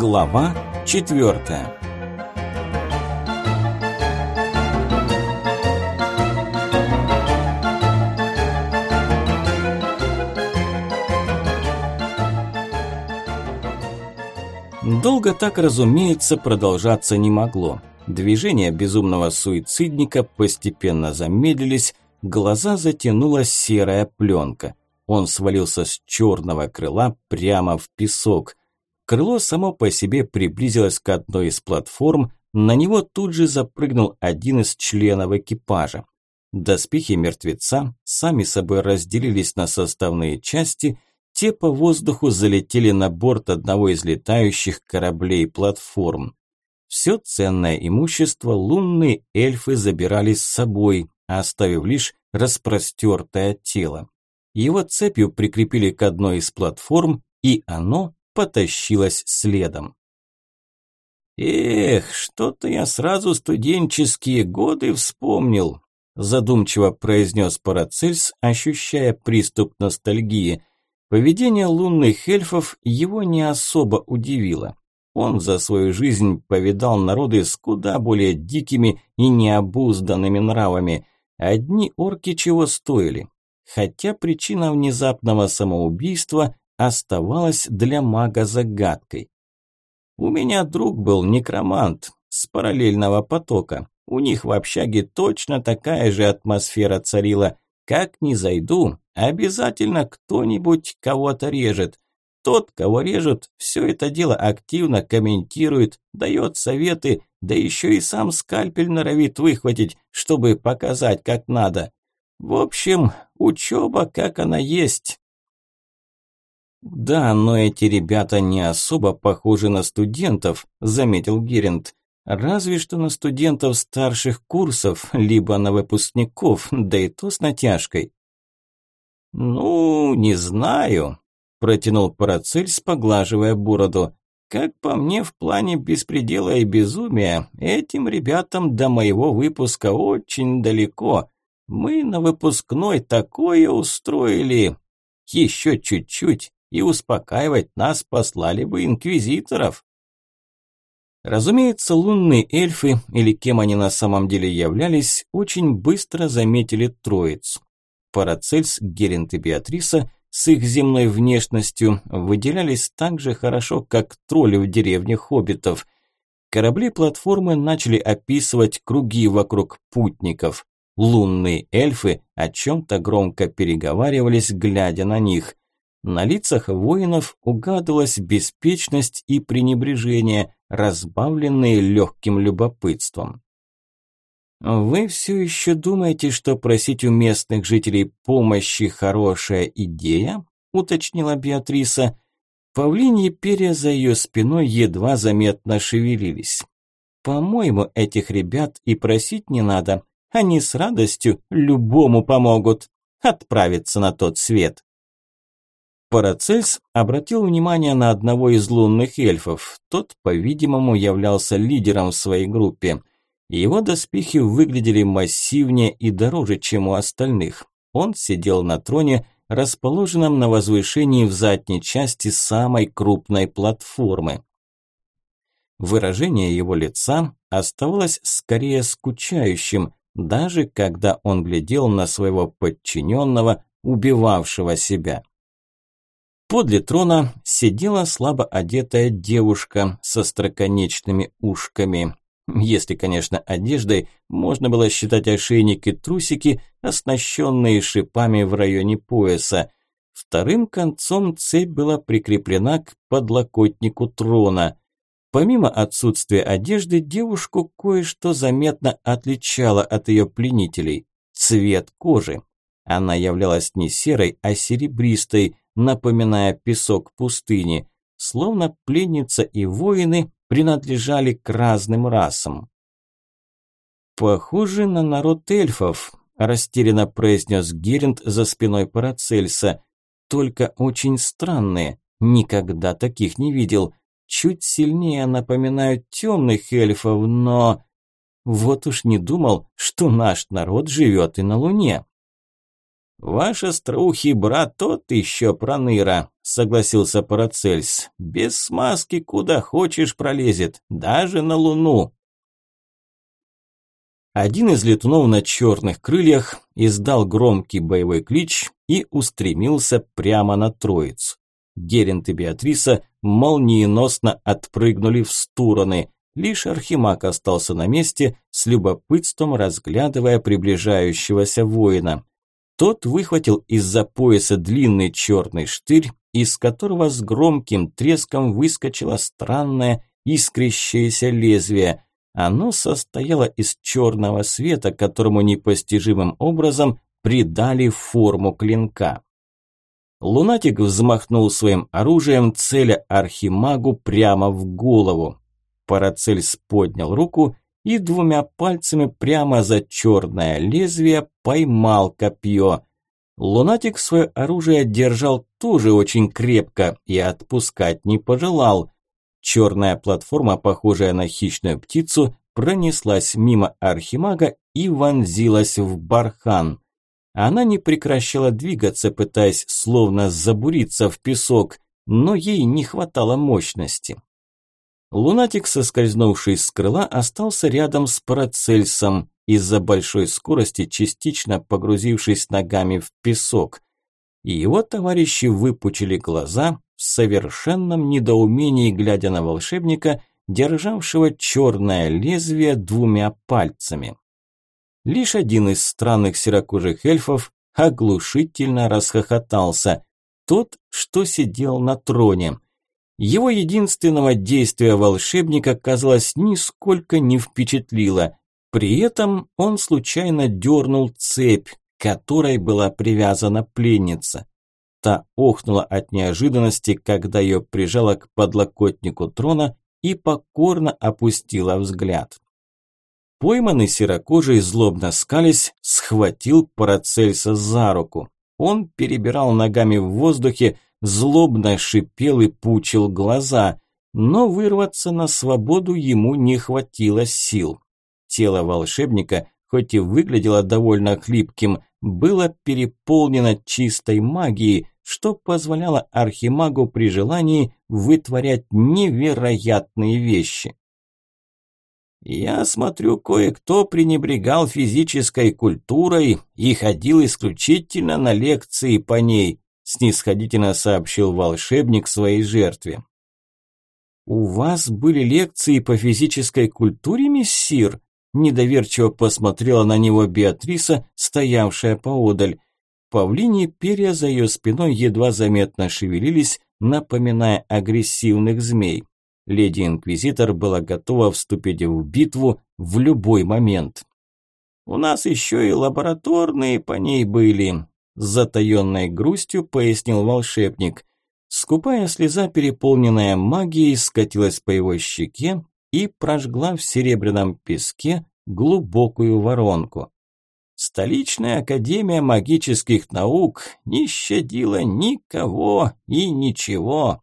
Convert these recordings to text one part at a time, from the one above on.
Глава четвертая. Долго так, разумеется, продолжаться не могло. Движения безумного суицидника постепенно замедлились, глаза затянула серая пленка. Он свалился с черного крыла прямо в песок. Крыло само по себе приблизилось к одной из платформ, на него тут же запрыгнул один из членов экипажа. Доспехи мертвеца сами собой разделились на составные части, те по воздуху залетели на борт одного из летающих кораблей платформ. Все ценное имущество лунные эльфы забирали с собой, оставив лишь распростертое тело. Его цепью прикрепили к одной из платформ, и оно потащилась следом. «Эх, что-то я сразу студенческие годы вспомнил», задумчиво произнес Парацельс, ощущая приступ ностальгии. Поведение лунных эльфов его не особо удивило. Он за свою жизнь повидал народы с куда более дикими и необузданными нравами. Одни орки чего стоили. Хотя причина внезапного самоубийства оставалась для мага загадкой. У меня друг был некромант с параллельного потока. У них в общаге точно такая же атмосфера царила. Как ни зайду, обязательно кто-нибудь кого-то режет. Тот, кого режут, все это дело активно комментирует, дает советы, да еще и сам скальпель норовит выхватить, чтобы показать, как надо. В общем, учеба как она есть. «Да, но эти ребята не особо похожи на студентов», – заметил Геринд. «Разве что на студентов старших курсов, либо на выпускников, да и то с натяжкой». «Ну, не знаю», – протянул Парацельс, поглаживая бороду. «Как по мне, в плане беспредела и безумия, этим ребятам до моего выпуска очень далеко. Мы на выпускной такое устроили. Еще чуть-чуть, и успокаивать нас послали бы инквизиторов. Разумеется, лунные эльфы, или кем они на самом деле являлись, очень быстро заметили троицу. Парацельс, Герент и Беатриса с их земной внешностью выделялись так же хорошо, как тролли в деревне хоббитов. Корабли-платформы начали описывать круги вокруг путников. Лунные эльфы о чем-то громко переговаривались, глядя на них. На лицах воинов угадывалась беспечность и пренебрежение, разбавленные легким любопытством. «Вы все еще думаете, что просить у местных жителей помощи хорошая идея?» – уточнила Беатриса. Павлиньи перья за ее спиной едва заметно шевелились. «По-моему, этих ребят и просить не надо. Они с радостью любому помогут отправиться на тот свет». Парацельс обратил внимание на одного из лунных эльфов. Тот, по-видимому, являлся лидером в своей группе. Его доспехи выглядели массивнее и дороже, чем у остальных. Он сидел на троне, расположенном на возвышении в задней части самой крупной платформы. Выражение его лица оставалось скорее скучающим, даже когда он глядел на своего подчиненного, убивавшего себя. Подле трона сидела слабо одетая девушка со строконечными ушками. Если, конечно, одеждой можно было считать ошейник и трусики, оснащенные шипами в районе пояса. Вторым концом цепь была прикреплена к подлокотнику трона. Помимо отсутствия одежды, девушку кое-что заметно отличало от ее пленителей – цвет кожи. Она являлась не серой, а серебристой, напоминая песок пустыни, словно пленница и воины принадлежали к разным расам. «Похоже на народ эльфов», – растерянно произнес Геринд за спиной Парацельса. «Только очень странные, никогда таких не видел. Чуть сильнее напоминают темных эльфов, но...» Вот уж не думал, что наш народ живет и на Луне. «Ваш остроухий брат тот еще проныра», – согласился Парацельс. «Без смазки куда хочешь пролезет, даже на Луну». Один из летунов на черных крыльях издал громкий боевой клич и устремился прямо на троицу. Герент и Беатриса молниеносно отпрыгнули в стороны. Лишь Архимаг остался на месте, с любопытством разглядывая приближающегося воина. Тот выхватил из-за пояса длинный черный штырь, из которого с громким треском выскочило странное искрящееся лезвие. Оно состояло из черного света, которому непостижимым образом придали форму клинка. Лунатик взмахнул своим оружием, целя архимагу прямо в голову. Парацельс поднял руку и двумя пальцами прямо за черное лезвие поймал копье. Лунатик свое оружие держал тоже очень крепко и отпускать не пожелал. Черная платформа, похожая на хищную птицу, пронеслась мимо архимага и вонзилась в бархан. Она не прекращала двигаться, пытаясь словно забуриться в песок, но ей не хватало мощности. Лунатик, соскользнувший с крыла, остался рядом с Парацельсом, из-за большой скорости частично погрузившись ногами в песок. И его товарищи выпучили глаза в совершенном недоумении, глядя на волшебника, державшего черное лезвие двумя пальцами. Лишь один из странных серокожих эльфов оглушительно расхохотался, тот, что сидел на троне – его единственного действия волшебника, казалось, нисколько не впечатлило. При этом он случайно дернул цепь, которой была привязана пленница. Та охнула от неожиданности, когда ее прижала к подлокотнику трона и покорно опустила взгляд. Пойманный серокожий, злобно скались, схватил Парацельса за руку. Он перебирал ногами в воздухе, злобно шипел и пучил глаза, но вырваться на свободу ему не хватило сил. Тело волшебника, хоть и выглядело довольно хлипким, было переполнено чистой магией, что позволяло архимагу при желании вытворять невероятные вещи. «Я смотрю, кое-кто пренебрегал физической культурой и ходил исключительно на лекции по ней», снисходительно сообщил волшебник своей жертве. «У вас были лекции по физической культуре, мессир?» Недоверчиво посмотрела на него Беатриса, стоявшая поодаль. Павлиньи перья за ее спиной едва заметно шевелились, напоминая агрессивных змей. Леди-инквизитор была готова вступить в битву в любой момент. «У нас еще и лабораторные по ней были», с затаенной грустью пояснил волшебник. Скупая слеза, переполненная магией, скатилась по его щеке и прожгла в серебряном песке глубокую воронку. Столичная академия магических наук не щадила никого и ничего.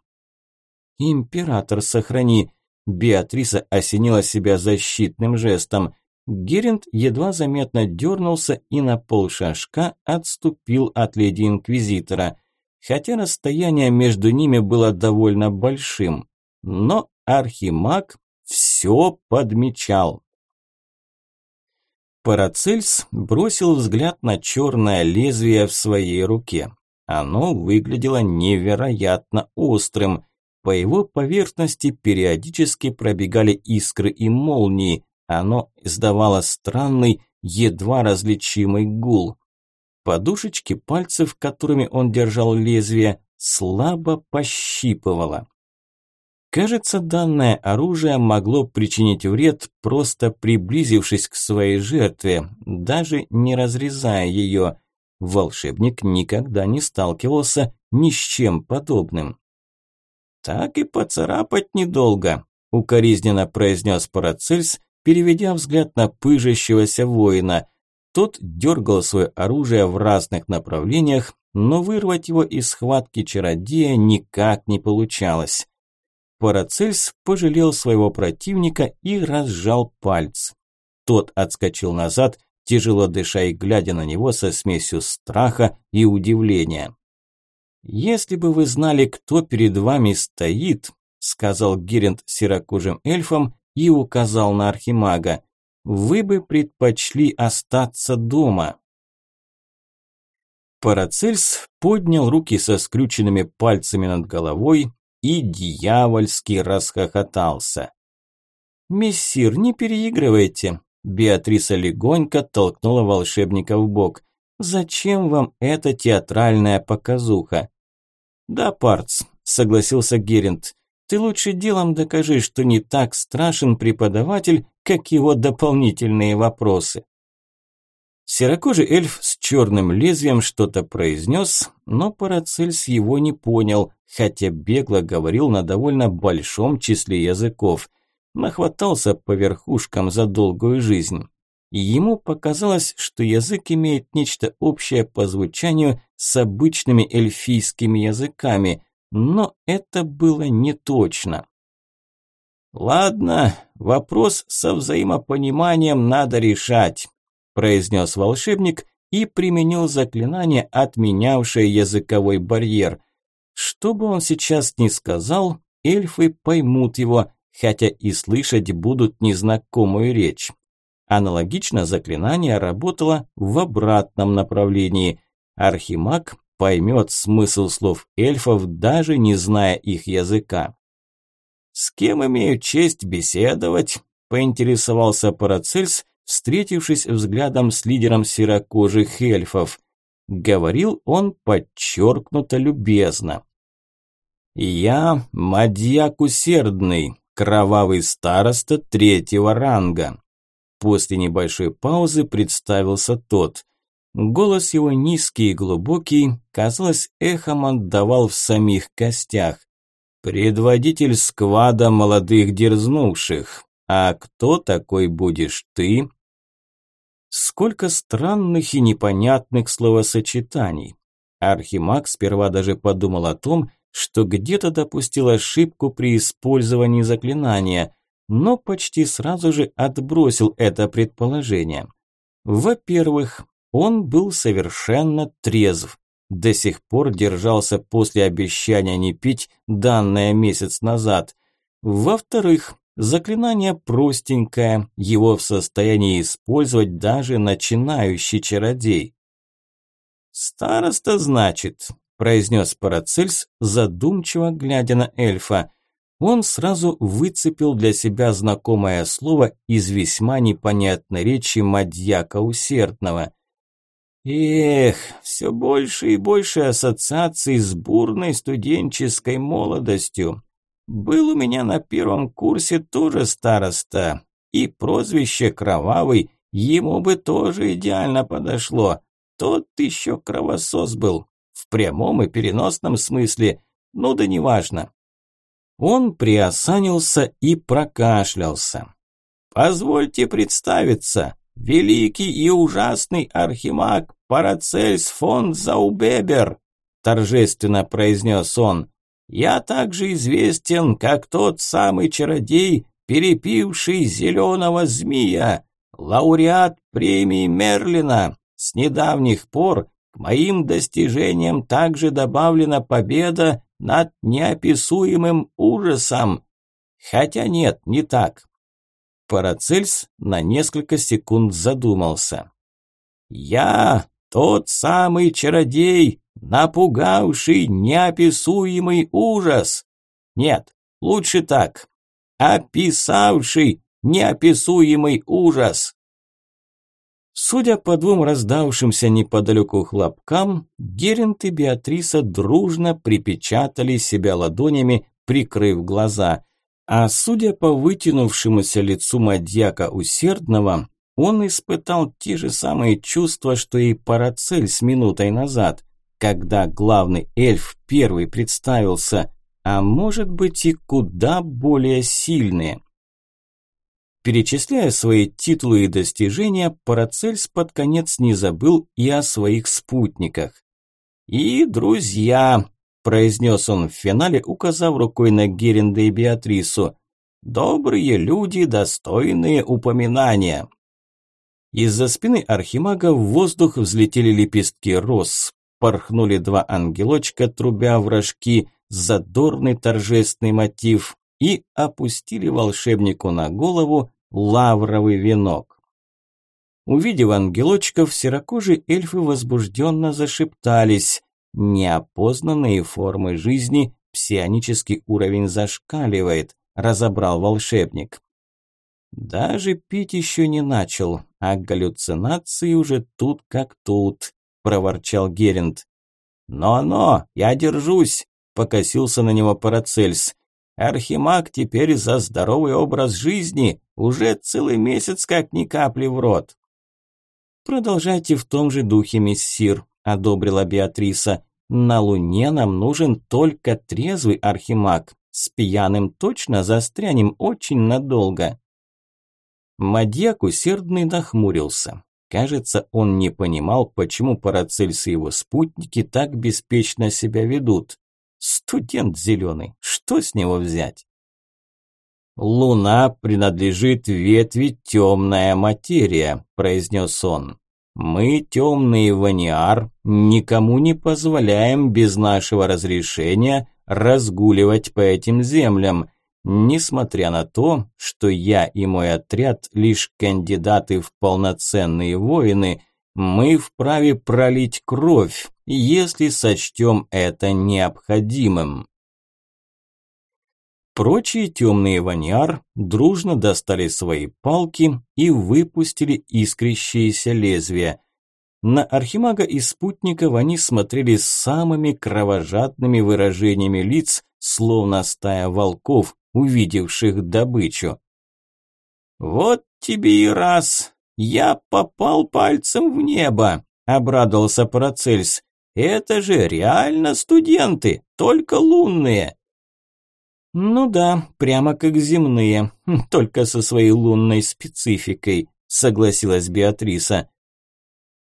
Император сохрани. Беатриса осенила себя защитным жестом. Геринд едва заметно дернулся и на полшажка отступил от леди-инквизитора, хотя расстояние между ними было довольно большим. Но архимаг все подмечал. Парацельс бросил взгляд на черное лезвие в своей руке. Оно выглядело невероятно острым. По его поверхности периодически пробегали искры и молнии, оно издавало странный, едва различимый гул. Подушечки пальцев, которыми он держал лезвие, слабо пощипывало. Кажется, данное оружие могло причинить вред, просто приблизившись к своей жертве, даже не разрезая ее. Волшебник никогда не сталкивался ни с чем подобным. «Так и поцарапать недолго», – укоризненно произнес Парацельс, переведя взгляд на пыжащегося воина. Тот дергал свое оружие в разных направлениях, но вырвать его из схватки чародея никак не получалось. Парацельс пожалел своего противника и разжал пальцы. Тот отскочил назад, тяжело дыша и глядя на него со смесью страха и удивления. «Если бы вы знали, кто перед вами стоит», – сказал Геринд серокожим эльфом и указал на архимага, – «вы бы предпочли остаться дома». Парацельс поднял руки со скрюченными пальцами над головой и дьявольски расхохотался. «Мессир, не переигрывайте!» Беатриса легонько толкнула волшебника в бок. «Зачем вам эта театральная показуха?» «Да, Парц», – согласился Геринд. «Ты лучше делом докажи, что не так страшен преподаватель, как его дополнительные вопросы». Серокожий эльф с черным лезвием что-то произнес, но Парацельс его не понял, хотя бегло говорил на довольно большом числе языков. Нахватался по верхушкам за долгую жизнь. И ему показалось, что язык имеет нечто общее по звучанию с обычными эльфийскими языками, но это было не точно. «Ладно, вопрос со взаимопониманием надо решать», произнес волшебник и применил заклинание, отменявшее языковой барьер. Что бы он сейчас ни сказал, эльфы поймут его, хотя и слышать будут незнакомую речь. Аналогично заклинание работало в обратном направлении. Архимаг поймет смысл слов эльфов, даже не зная их языка. «С кем имею честь беседовать?» – поинтересовался Парацельс, встретившись взглядом с лидером серокожих эльфов. Говорил он подчеркнуто любезно. «Я Мадьяк Усердный, кровавый староста третьего ранга». После небольшой паузы представился тот. Голос его низкий и глубокий, казалось, эхом отдавал в самих костях. «Предводитель сквада молодых дерзнувших. А кто такой будешь ты?» Сколько странных и непонятных словосочетаний. Архимаг сперва даже подумал о том, что где-то допустил ошибку при использовании заклинания, но почти сразу же отбросил это предположение. Во-первых, он был совершенно трезв, до сих пор держался после обещания не пить, данное месяц назад. Во-вторых, Заклинание простенькое, его в состоянии использовать даже начинающий чародей. «Староста, значит», – произнес Парацельс, задумчиво глядя на эльфа. Он сразу выцепил для себя знакомое слово из весьма непонятной речи Мадьяка Усердного. Эх, все больше и больше ассоциаций с бурной студенческой молодостью. Был у меня на первом курсе тоже староста, и прозвище Кровавый ему бы тоже идеально подошло. Тот еще кровосос был, в прямом и переносном смысле, ну да неважно. Он приосанился и прокашлялся. «Позвольте представиться, великий и ужасный архимаг Парацельс фон Заубебер», торжественно произнес он. Я также известен, как тот самый чародей, перепивший зеленого змея, лауреат премии Мерлина. С недавних пор к моим достижениям также добавлена победа над неописуемым ужасом. Хотя нет, не так. Парацельс на несколько секунд задумался. «Я тот самый чародей, напугавший неописуемый ужас. Нет, лучше так. Описавший неописуемый ужас. Судя по двум раздавшимся неподалеку хлопкам, Герент и Беатриса дружно припечатали себя ладонями, прикрыв глаза. А судя по вытянувшемуся лицу Мадьяка Усердного, он испытал те же самые чувства, что и Парацель с минутой назад когда главный эльф первый представился, а может быть и куда более сильные. Перечисляя свои титулы и достижения, Парацельс под конец не забыл и о своих спутниках. «И друзья», – произнес он в финале, указав рукой на Геренда и Беатрису, – «добрые люди, достойные упоминания». Из-за спины архимага в воздух взлетели лепестки роз, порхнули два ангелочка, трубя в рожки, задорный торжественный мотив, и опустили волшебнику на голову лавровый венок. Увидев ангелочков, серокожие эльфы возбужденно зашептались. Неопознанные формы жизни, псионический уровень зашкаливает, разобрал волшебник. Даже пить еще не начал, а галлюцинации уже тут как тут, проворчал Геринд. «Но-но, я держусь!» – покосился на него Парацельс. «Архимаг теперь за здоровый образ жизни, уже целый месяц как ни капли в рот». «Продолжайте в том же духе, мессир», – одобрила Беатриса. «На Луне нам нужен только трезвый архимаг. С пьяным точно застрянем очень надолго». Мадьяк усердный нахмурился. Кажется, он не понимал, почему Парацельс и его спутники так беспечно себя ведут. Студент зеленый, что с него взять? «Луна принадлежит ветви темная материя», – произнес он. «Мы, темный ваниар, никому не позволяем без нашего разрешения разгуливать по этим землям. Несмотря на то, что я и мой отряд лишь кандидаты в полноценные воины, мы вправе пролить кровь, если сочтем это необходимым. Прочие темные ваниар дружно достали свои палки и выпустили искрящиеся лезвия. На Архимага и спутников они смотрели с самыми кровожадными выражениями лиц, словно стая волков, увидевших добычу. «Вот тебе и раз! Я попал пальцем в небо!» – обрадовался Парацельс. «Это же реально студенты, только лунные!» «Ну да, прямо как земные, только со своей лунной спецификой», – согласилась Беатриса.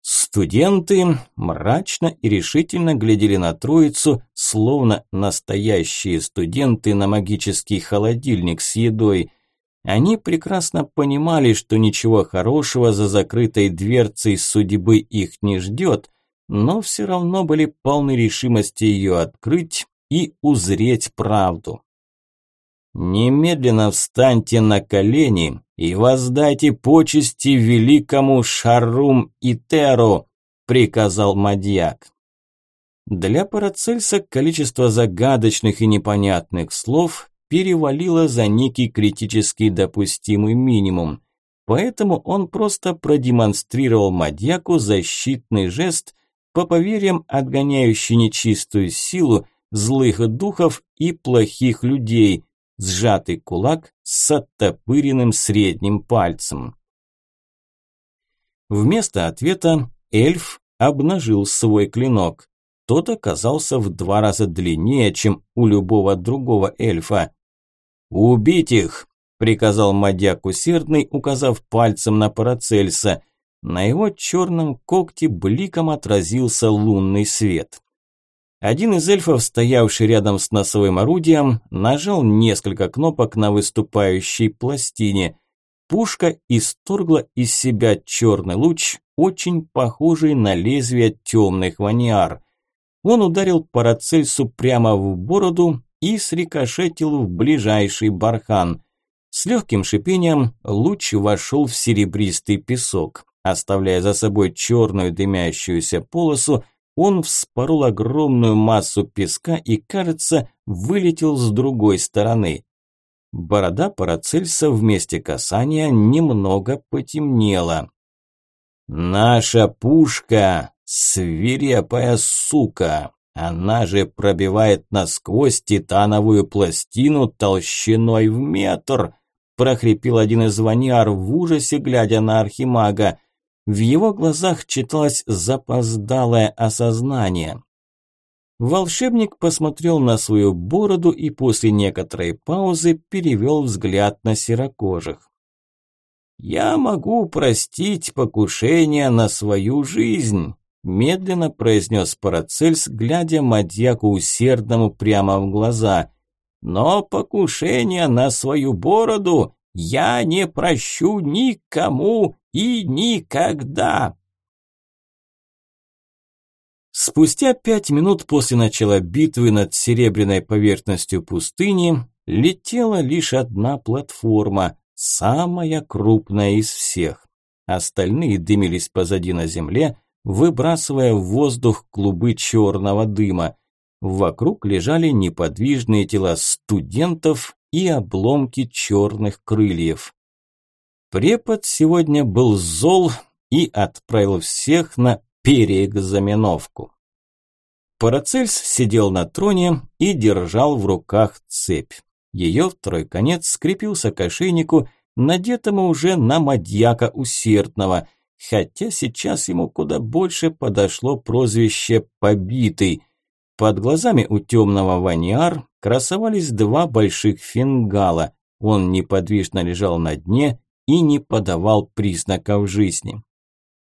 Студенты мрачно и решительно глядели на троицу, словно настоящие студенты на магический холодильник с едой. Они прекрасно понимали, что ничего хорошего за закрытой дверцей судьбы их не ждет, но все равно были полны решимости ее открыть и узреть правду. «Немедленно встаньте на колени и воздайте почести великому Шарум Итеру», – приказал Мадьяк. Для Парацельса количество загадочных и непонятных слов перевалило за некий критически допустимый минимум, поэтому он просто продемонстрировал Мадьяку защитный жест, по поверьям отгоняющий нечистую силу, злых духов и плохих людей, сжатый кулак с оттопыренным средним пальцем. Вместо ответа эльф обнажил свой клинок. Тот оказался в два раза длиннее, чем у любого другого эльфа. «Убить их!» – приказал мадяк усердный, указав пальцем на Парацельса. На его черном когте бликом отразился лунный свет. Один из эльфов, стоявший рядом с носовым орудием, нажал несколько кнопок на выступающей пластине. Пушка исторгла из себя черный луч, очень похожий на лезвие темных ваниар. Он ударил Парацельсу прямо в бороду и срикошетил в ближайший бархан. С легким шипением луч вошел в серебристый песок, оставляя за собой черную дымящуюся полосу, он вспорол огромную массу песка и, кажется, вылетел с другой стороны. Борода Парацельса вместе касания немного потемнела. «Наша пушка – свирепая сука! Она же пробивает насквозь титановую пластину толщиной в метр!» – прохрипел один из ваниар в ужасе, глядя на архимага. В его глазах читалось запоздалое осознание. Волшебник посмотрел на свою бороду и после некоторой паузы перевел взгляд на серокожих. «Я могу простить покушение на свою жизнь», медленно произнес Парацельс, глядя Мадьяку усердному прямо в глаза. «Но покушение на свою бороду я не прощу никому и никогда. Спустя пять минут после начала битвы над серебряной поверхностью пустыни летела лишь одна платформа, самая крупная из всех. Остальные дымились позади на земле, выбрасывая в воздух клубы черного дыма. Вокруг лежали неподвижные тела студентов и обломки черных крыльев. Препод сегодня был зол и отправил всех на переэкзаменовку. Парацельс сидел на троне и держал в руках цепь. Ее второй конец скрепился к ошейнику, надетому уже на мадьяка усердного, хотя сейчас ему куда больше подошло прозвище «побитый». Под глазами у темного ваниар красовались два больших фингала. Он неподвижно лежал на дне и не подавал признаков жизни.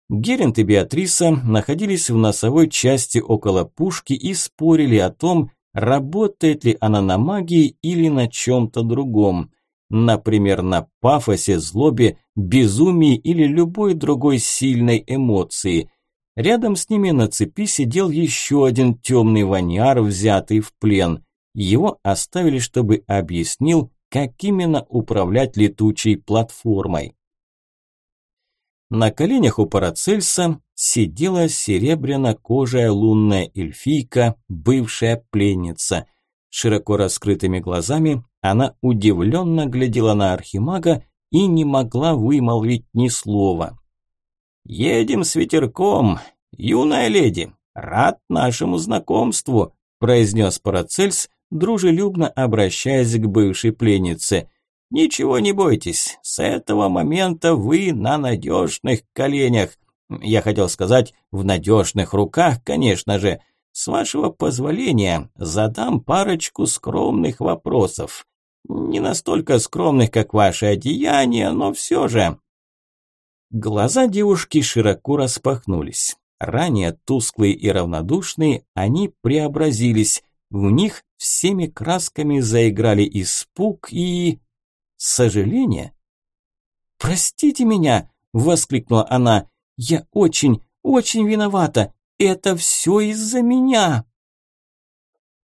Герент и Беатриса находились в носовой части около пушки и спорили о том, работает ли она на магии или на чем-то другом. Например, на пафосе, злобе, безумии или любой другой сильной эмоции. Рядом с ними на цепи сидел еще один темный ваниар, взятый в плен. Его оставили, чтобы объяснил, как именно управлять летучей платформой. На коленях у Парацельса сидела серебряно-кожая лунная эльфийка, бывшая пленница. Широко раскрытыми глазами она удивленно глядела на архимага и не могла вымолвить ни слова. «Едем с ветерком, юная леди, рад нашему знакомству», произнес Парацельс, дружелюбно обращаясь к бывшей пленнице. Ничего не бойтесь, с этого момента вы на надежных коленях. Я хотел сказать, в надежных руках, конечно же. С вашего позволения задам парочку скромных вопросов. Не настолько скромных, как ваше одеяние, но все же. Глаза девушки широко распахнулись. Ранее тусклые и равнодушные, они преобразились. В них всеми красками заиграли испуг и сожаление. «Простите меня!» – воскликнула она. «Я очень, очень виновата! Это все из-за меня!»